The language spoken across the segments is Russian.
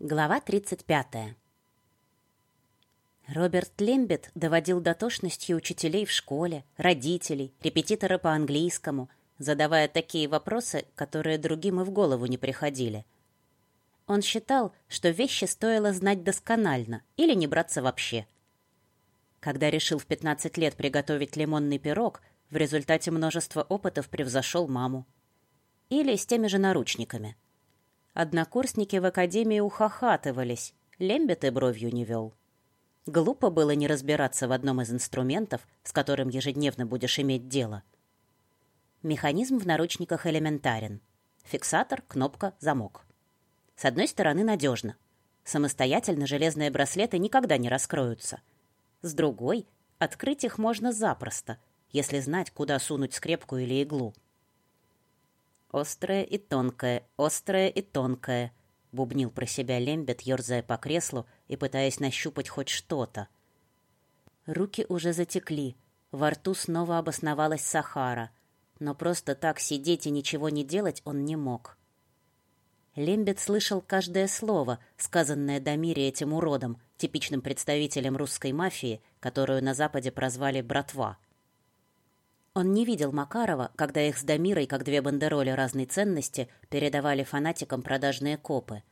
Глава 35. Роберт Лембет доводил до тошности учителей в школе, родителей, репетитора по английскому, задавая такие вопросы, которые другим и в голову не приходили. Он считал, что вещи стоило знать досконально или не браться вообще. Когда решил в 15 лет приготовить лимонный пирог, в результате множества опытов превзошел маму. Или с теми же наручниками – Однокурсники в академии ухахатывались, Лембет и бровью не вел. Глупо было не разбираться в одном из инструментов, с которым ежедневно будешь иметь дело. Механизм в наручниках элементарен. Фиксатор, кнопка, замок. С одной стороны, надежно. Самостоятельно железные браслеты никогда не раскроются. С другой, открыть их можно запросто, если знать, куда сунуть скрепку или иглу. «Острое и тонкое, острое и тонкое», — бубнил про себя Лембет, ерзая по креслу и пытаясь нащупать хоть что-то. Руки уже затекли, во рту снова обосновалась Сахара, но просто так сидеть и ничего не делать он не мог. Лембет слышал каждое слово, сказанное Дамире этим уродом, типичным представителем русской мафии, которую на Западе прозвали «братва». Он не видел Макарова, когда их с Дамирой, как две бандероли разной ценности, передавали фанатикам продажные копы.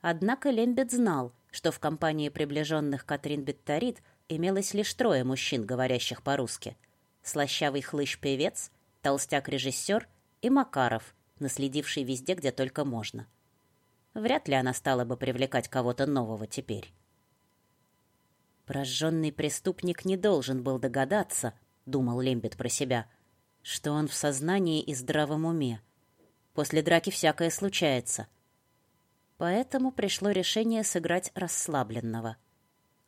Однако Лембет знал, что в компании приближенных Катрин Бетторит имелось лишь трое мужчин, говорящих по-русски. Слащавый хлыщ-певец, толстяк-режиссер и Макаров, наследивший везде, где только можно. Вряд ли она стала бы привлекать кого-то нового теперь. Прожженный преступник не должен был догадаться, — думал Лембет про себя, — что он в сознании и здравом уме. После драки всякое случается. Поэтому пришло решение сыграть расслабленного.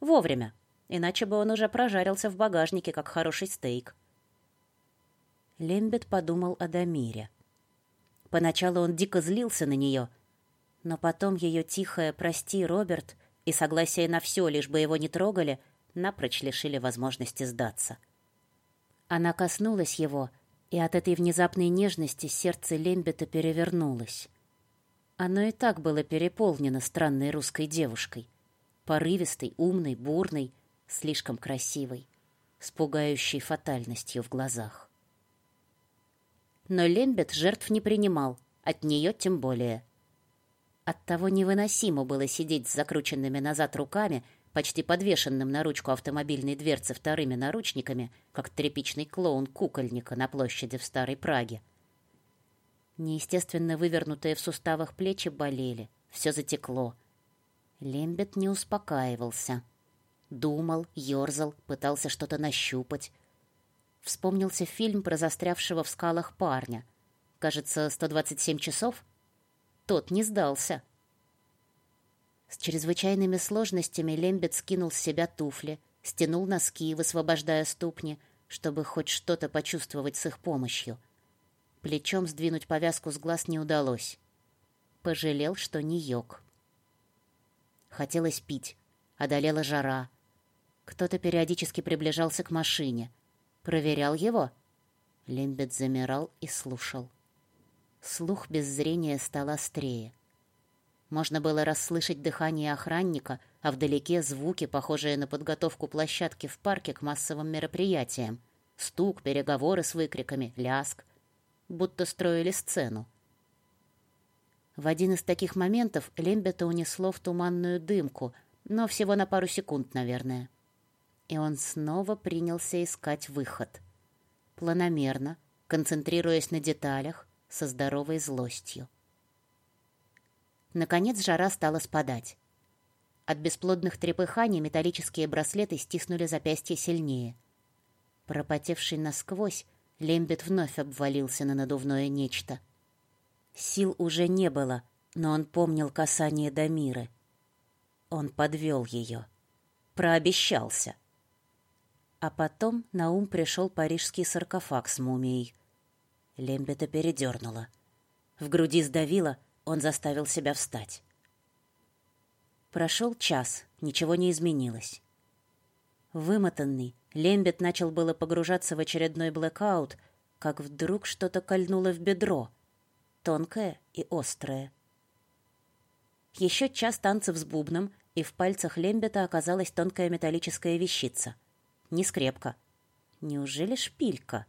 Вовремя, иначе бы он уже прожарился в багажнике, как хороший стейк. Лембет подумал о Дамире. Поначалу он дико злился на нее, но потом ее тихое «прости, Роберт» и согласие на все, лишь бы его не трогали, напрочь лишили возможности сдаться. — она коснулась его, и от этой внезапной нежности сердце Лембета перевернулось. Оно и так было переполнено странной русской девушкой. Порывистой, умной, бурной, слишком красивой, с пугающей фатальностью в глазах. Но Лембет жертв не принимал, от нее тем более. Оттого невыносимо было сидеть с закрученными назад руками почти подвешенным на ручку автомобильной дверцы вторыми наручниками, как тряпичный клоун кукольника на площади в Старой Праге. Неестественно вывернутые в суставах плечи болели, все затекло. Лембет не успокаивался. Думал, ерзал, пытался что-то нащупать. Вспомнился фильм про застрявшего в скалах парня. Кажется, «127 часов». Тот не сдался — с чрезвычайными сложностями Лембет скинул с себя туфли, стянул носки, высвобождая ступни, чтобы хоть что-то почувствовать с их помощью. Плечом сдвинуть повязку с глаз не удалось. Пожалел, что не йог. Хотелось пить, одолела жара. Кто-то периодически приближался к машине. Проверял его? Лембет замирал и слушал. Слух без зрения стал острее. Можно было расслышать дыхание охранника, а вдалеке звуки, похожие на подготовку площадки в парке к массовым мероприятиям. Стук, переговоры с выкриками, ляск. Будто строили сцену. В один из таких моментов Лембета унесло в туманную дымку, но всего на пару секунд, наверное. И он снова принялся искать выход. Планомерно, концентрируясь на деталях, со здоровой злостью. Наконец жара стала спадать. От бесплодных трепыханий металлические браслеты стиснули запястье сильнее. Пропотевший насквозь, Лембет вновь обвалился на надувное нечто. Сил уже не было, но он помнил касание Дамиры. Он подвел ее. Прообещался. А потом на ум пришел парижский саркофаг с мумией. Лембета передернула. В груди сдавило, он заставил себя встать. Прошел час, ничего не изменилось. Вымотанный, Лембет начал было погружаться в очередной блэкаут, как вдруг что-то кольнуло в бедро, тонкое и острое. Еще час танцев с бубном, и в пальцах Лембета оказалась тонкая металлическая вещица. Не скрепка. Неужели шпилька?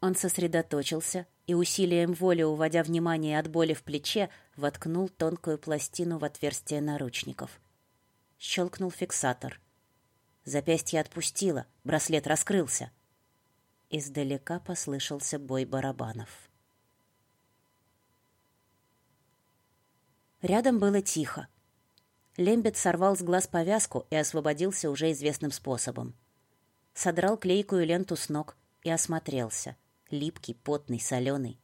Он сосредоточился и усилием воли, уводя внимание от боли в плече, воткнул тонкую пластину в отверстие наручников. Щелкнул фиксатор. Запястье отпустило, браслет раскрылся. Издалека послышался бой барабанов. Рядом было тихо. Лембет сорвал с глаз повязку и освободился уже известным способом. Содрал клейкую ленту с ног и осмотрелся. Липкий, потный, соленый.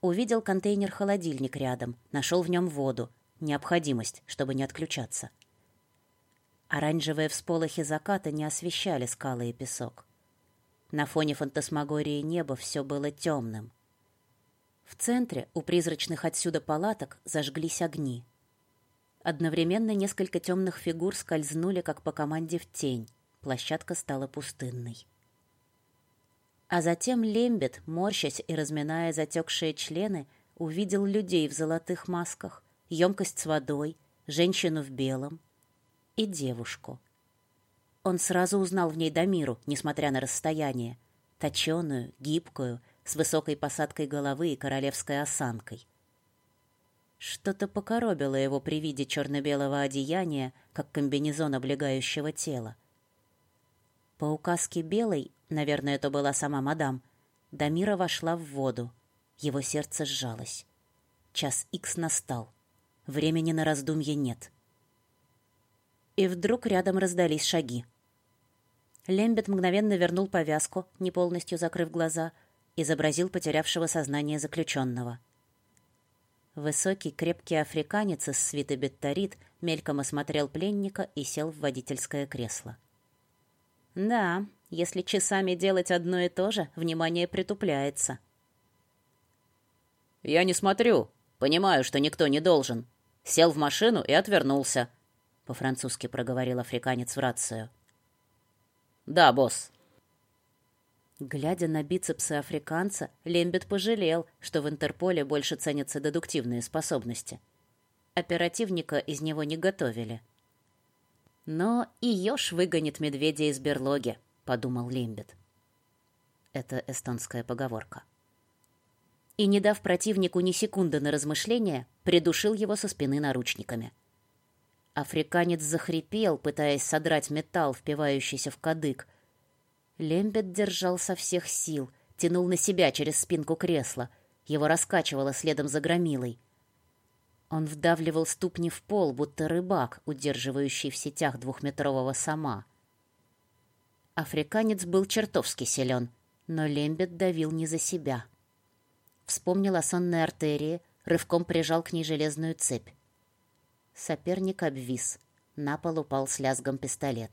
Увидел контейнер-холодильник рядом, нашел в нем воду. Необходимость, чтобы не отключаться. Оранжевые всполохи заката не освещали скалы и песок. На фоне фантасмагории неба все было темным. В центре, у призрачных отсюда палаток, зажглись огни. Одновременно несколько темных фигур скользнули, как по команде, в тень. Площадка стала пустынной. А затем Лембет, морщась и разминая затекшие члены, увидел людей в золотых масках, емкость с водой, женщину в белом и девушку. Он сразу узнал в ней Дамиру, несмотря на расстояние. Точеную, гибкую, с высокой посадкой головы и королевской осанкой. Что-то покоробило его при виде черно-белого одеяния, как комбинезон облегающего тела. По указке Белой, наверное, это была сама мадам, Дамира вошла в воду. Его сердце сжалось. Час икс настал. Времени на раздумье нет. И вдруг рядом раздались шаги. Лембет мгновенно вернул повязку, не полностью закрыв глаза, изобразил потерявшего сознание заключенного. Высокий, крепкий африканец из свиты Бетторит мельком осмотрел пленника и сел в водительское кресло. Да, если часами делать одно и то же, внимание притупляется. «Я не смотрю. Понимаю, что никто не должен. Сел в машину и отвернулся», — по-французски проговорил африканец в рацию. «Да, босс». Глядя на бицепсы африканца, Лембет пожалел, что в Интерполе больше ценятся дедуктивные способности. Оперативника из него не готовили. «Но и еж выгонит медведя из берлоги», — подумал Лембет. Это эстонская поговорка. И, не дав противнику ни секунды на размышление, придушил его со спины наручниками. Африканец захрипел, пытаясь содрать металл, впивающийся в кадык. Лембет держал со всех сил, тянул на себя через спинку кресла. Его раскачивало следом за громилой. Он вдавливал ступни в пол, будто рыбак, удерживающий в сетях двухметрового сама. Африканец был чертовски силен, но Лембет давил не за себя. Вспомнил о сонной артерии, рывком прижал к ней железную цепь. Соперник обвис. На пол упал с лязгом пистолет.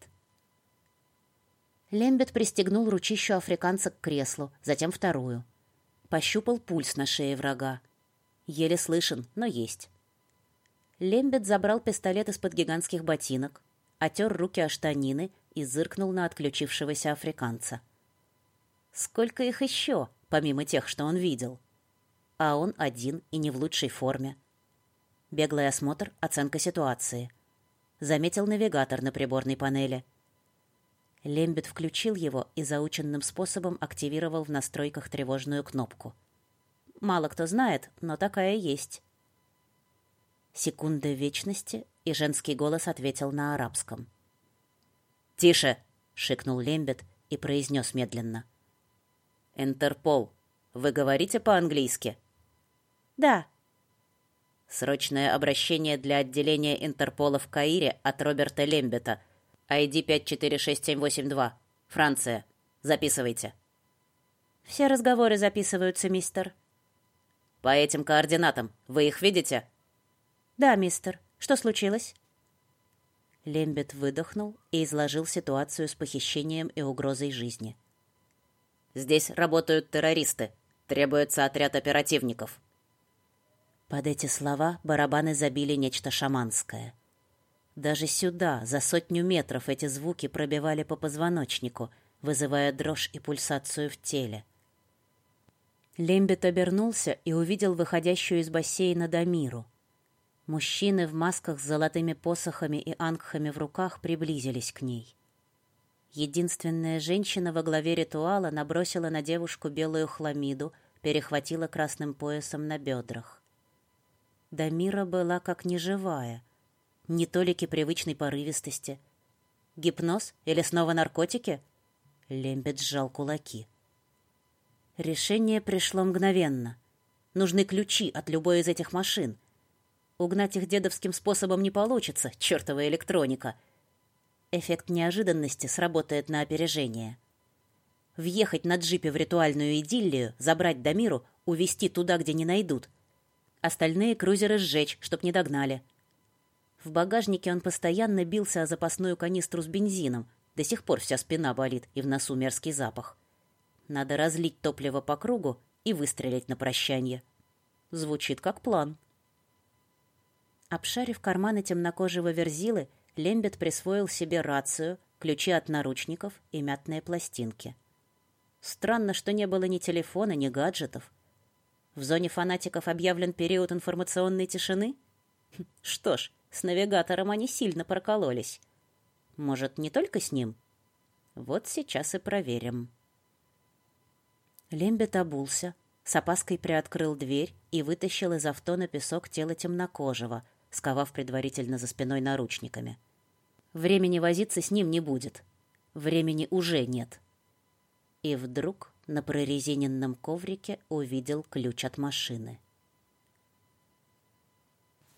Лембет пристегнул ручищу африканца к креслу, затем вторую. Пощупал пульс на шее врага. Еле слышен, но есть. Лембет забрал пистолет из-под гигантских ботинок, отер руки о штанины и зыркнул на отключившегося африканца. Сколько их еще, помимо тех, что он видел? А он один и не в лучшей форме. Беглый осмотр, оценка ситуации. Заметил навигатор на приборной панели. Лембет включил его и заученным способом активировал в настройках тревожную кнопку. Мало кто знает, но такая есть. Секунда вечности, и женский голос ответил на арабском. «Тише!» — шикнул Лембет и произнес медленно. «Интерпол, вы говорите по-английски?» «Да», Срочное обращение для отделения Интерпола в Каире от Роберта Лембета. ID 546782. Франция. Записывайте. Все разговоры записываются, мистер. По этим координатам. Вы их видите? Да, мистер. Что случилось? Лембет выдохнул и изложил ситуацию с похищением и угрозой жизни. Здесь работают террористы. Требуется отряд оперативников. Под эти слова барабаны забили нечто шаманское. Даже сюда, за сотню метров, эти звуки пробивали по позвоночнику, вызывая дрожь и пульсацию в теле. Лембет обернулся и увидел выходящую из бассейна Дамиру. Мужчины в масках с золотыми посохами и ангхами в руках приблизились к ней. Единственная женщина во главе ритуала набросила на девушку белую хламиду, перехватила красным поясом на бедрах. Дамира была как неживая, не толики привычной порывистости. Гипноз или снова наркотики? Лембет сжал кулаки. Решение пришло мгновенно. Нужны ключи от любой из этих машин. Угнать их дедовским способом не получится, чертова электроника — Эффект неожиданности сработает на опережение. Въехать на джипе в ритуальную идиллию, забрать Дамиру, увезти туда, где не найдут. Остальные крузеры сжечь, чтоб не догнали. В багажнике он постоянно бился о запасную канистру с бензином. До сих пор вся спина болит и в носу мерзкий запах. Надо разлить топливо по кругу и выстрелить на прощание. Звучит как план. Обшарив карманы темнокожего верзилы, Лембет присвоил себе рацию, ключи от наручников и мятные пластинки. Странно, что не было ни телефона, ни гаджетов. В зоне фанатиков объявлен период информационной тишины? Хм, что ж, с навигатором они сильно прокололись. Может, не только с ним? Вот сейчас и проверим. Лембет обулся, с опаской приоткрыл дверь и вытащил из авто на песок тело темнокожего, сковав предварительно за спиной наручниками. Времени возиться с ним не будет. Времени уже нет. И вдруг на прорезиненном коврике увидел ключ от машины.